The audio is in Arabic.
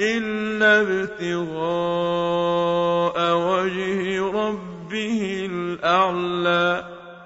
إِلَّا ابْتِغَاءَ وَجْهِ رَبِّهِ الْأَعْلَىٰ